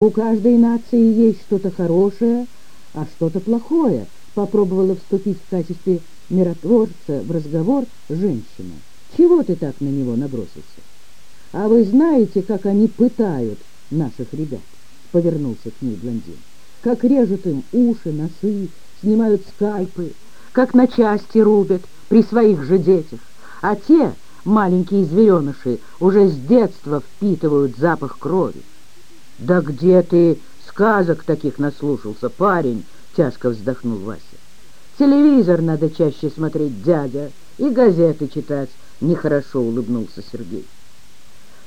У каждой нации есть что-то хорошее, а что-то плохое, попробовала вступить в качестве миротворца в разговор женщина. Чего ты так на него набросился? А вы знаете, как они пытают наших ребят? Повернулся к ней блондин. Как режут им уши, носы, снимают скальпы, как на части рубят при своих же детях. А те, маленькие звереныши, уже с детства впитывают запах крови. «Да где ты сказок таких наслушался, парень?» — тяжко вздохнул Вася. «Телевизор надо чаще смотреть, дядя, и газеты читать», — нехорошо улыбнулся Сергей.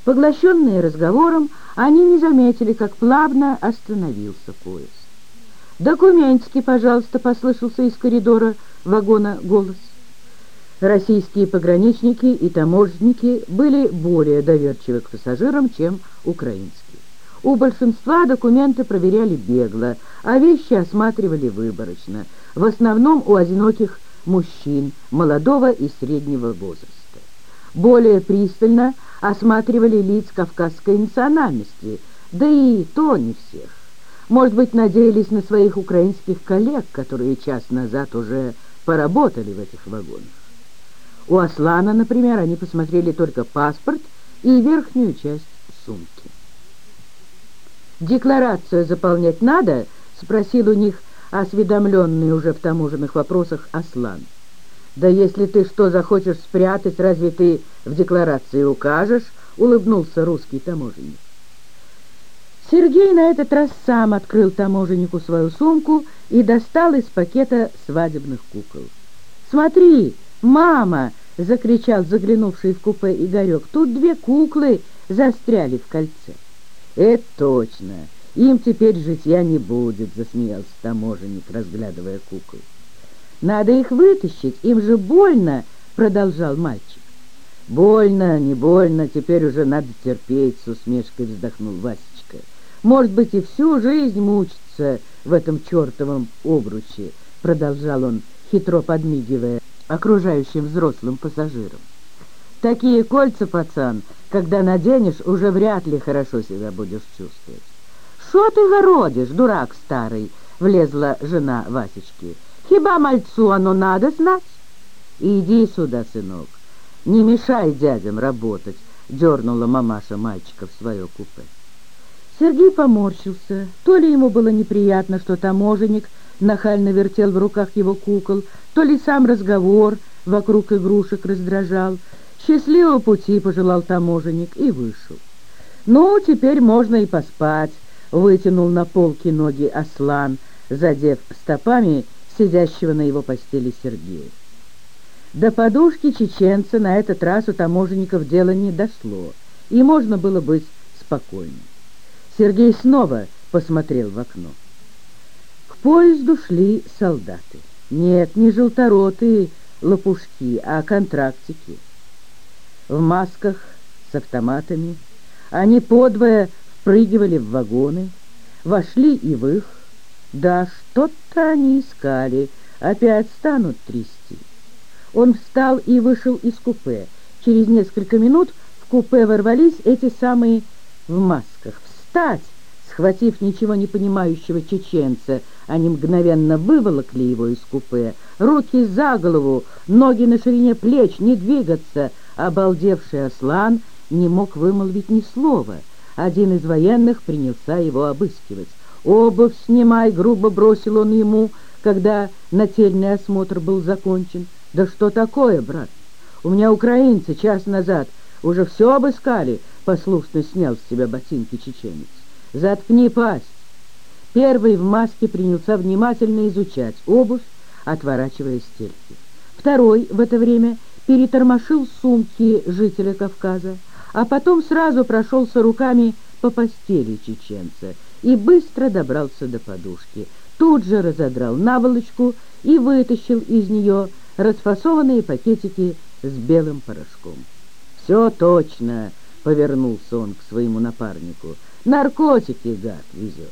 Поглощенные разговором, они не заметили, как плавно остановился поезд. «Документики, пожалуйста», — послышался из коридора вагона голос. Российские пограничники и таможенники были более доверчивы к пассажирам, чем украинские. У большинства документы проверяли бегло, а вещи осматривали выборочно, в основном у одиноких мужчин молодого и среднего возраста. Более пристально осматривали лиц кавказской национальности, да и то не всех. Может быть, надеялись на своих украинских коллег, которые час назад уже поработали в этих вагонах. У Аслана, например, они посмотрели только паспорт и верхнюю часть сумки. «Декларацию заполнять надо?» — спросил у них осведомленный уже в таможенных вопросах Аслан. «Да если ты что захочешь спрятать, разве ты в декларации укажешь?» — улыбнулся русский таможенник. Сергей на этот раз сам открыл таможеннику свою сумку и достал из пакета свадебных кукол. «Смотри, мама!» — закричал заглянувший в купе Игорек. «Тут две куклы застряли в кольце». «Это точно. Им теперь житья не будет», — засмеялся таможенник, разглядывая кукол. «Надо их вытащить, им же больно», — продолжал мальчик. «Больно, не больно, теперь уже надо терпеть», — с усмешкой вздохнул Васечка. «Может быть, и всю жизнь мучиться в этом чертовом обруче», — продолжал он, хитро подмигивая окружающим взрослым пассажирам. «Такие кольца, пацан, когда наденешь, уже вряд ли хорошо себя будешь чувствовать. «Шо ты городишь, дурак старый?» — влезла жена Васечки. «Хиба мальцу оно надо знать?» «Иди сюда, сынок, не мешай дядям работать», — дернула мамаша мальчика в свое купе. Сергей поморщился. То ли ему было неприятно, что таможенник нахально вертел в руках его кукол, то ли сам разговор вокруг игрушек раздражал — «Счастливого пути!» — пожелал таможенник и вышел. «Ну, теперь можно и поспать», — вытянул на полке ноги Аслан, задев стопами сидящего на его постели Сергея. До подушки чеченца на этот раз у таможенников дело не дошло, и можно было быть спокойным. Сергей снова посмотрел в окно. К поезду шли солдаты. Нет, не желторотые лопушки, а контрактики в масках с автоматами. Они подвое впрыгивали в вагоны, вошли и в их. Да что-то они искали, опять станут трясти. Он встал и вышел из купе. Через несколько минут в купе ворвались эти самые в масках. «Встать!» Схватив ничего не понимающего чеченца, они мгновенно выволокли его из купе. Руки за голову, ноги на ширине плеч, не двигаться. Обалдевший Аслан не мог вымолвить ни слова. Один из военных принялся его обыскивать. «Обувь снимай!» — грубо бросил он ему, когда нательный осмотр был закончен. «Да что такое, брат? У меня украинцы час назад уже все обыскали!» — послушно снял с себя ботинки чеченец. «Заткни пасть!» Первый в маске принялся внимательно изучать обувь, отворачивая стельки. Второй в это время перетормошил сумки жителя Кавказа, а потом сразу прошелся руками по постели чеченца и быстро добрался до подушки. Тут же разодрал наволочку и вытащил из нее расфасованные пакетики с белым порошком. «Все точно!» — повернулся он к своему напарнику — Наркотики, гад, везет.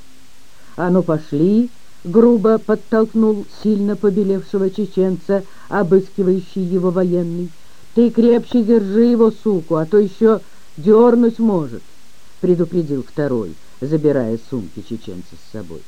А ну пошли, грубо подтолкнул сильно побелевшего чеченца, обыскивающий его военный. Ты крепче держи его, суку, а то еще дернуть может, предупредил второй. забирая сумки чеченца с собой.